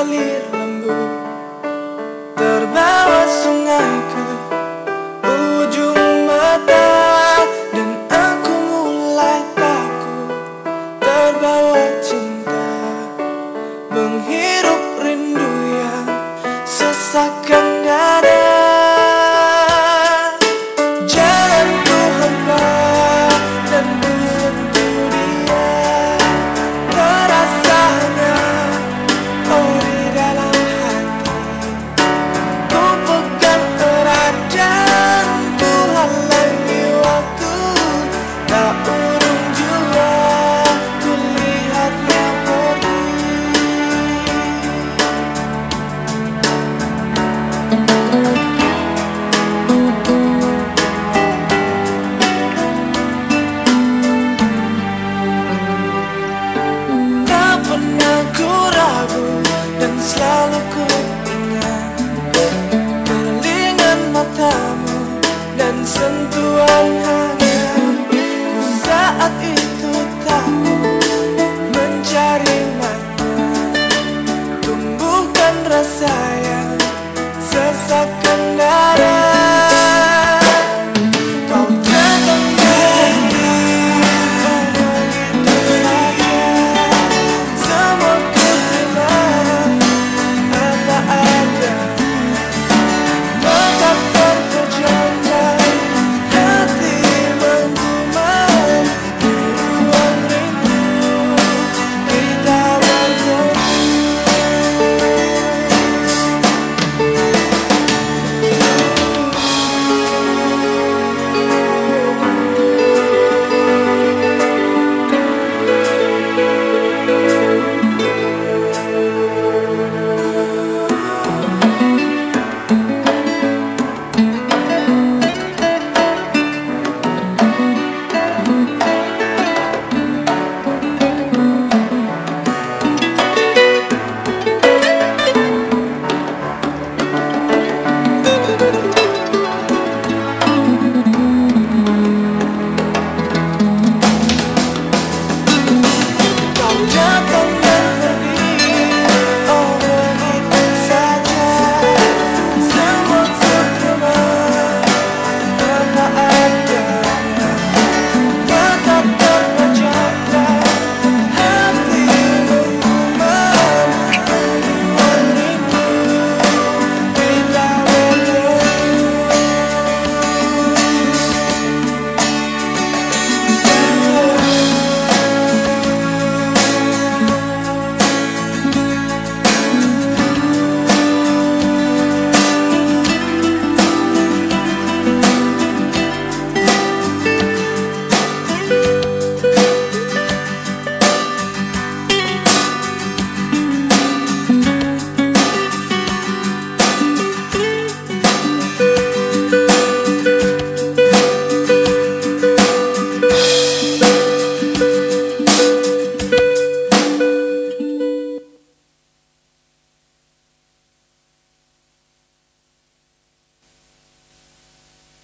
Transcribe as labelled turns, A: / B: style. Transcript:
A: ali. Tuhan hanya ku saat itu tak mencari mana tumbuhkan rasa